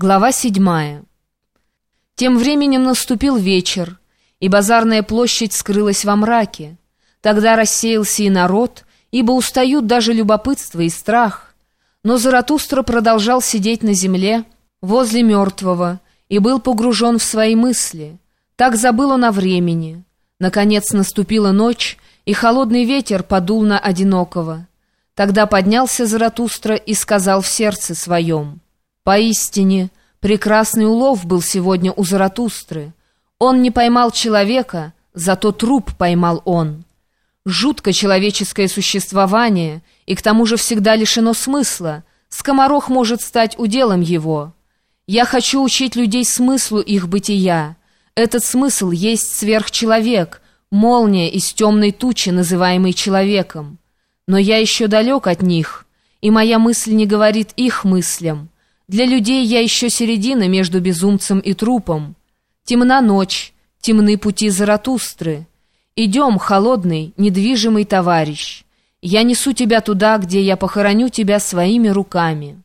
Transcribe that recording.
Глава седьмая. Тем временем наступил вечер, и базарная площадь скрылась во мраке. Тогда рассеялся и народ, ибо устают даже любопытство и страх. Но Заратустра продолжал сидеть на земле, возле мертвого, и был погружен в свои мысли. Так забыл он о времени. Наконец наступила ночь, и холодный ветер подул на одинокого. Тогда поднялся Заратустра и сказал в сердце своем — Поистине, прекрасный улов был сегодня у Заратустры. Он не поймал человека, зато труп поймал он. Жутко человеческое существование, и к тому же всегда лишено смысла. Скоморох может стать уделом его. Я хочу учить людей смыслу их бытия. Этот смысл есть сверхчеловек, молния из темной тучи, называемой человеком. Но я еще далек от них, и моя мысль не говорит их мыслям. Для людей я еще середина между безумцем и трупом. Темна ночь, темны пути Заратустры. Идем, холодный, недвижимый товарищ. Я несу тебя туда, где я похороню тебя своими руками».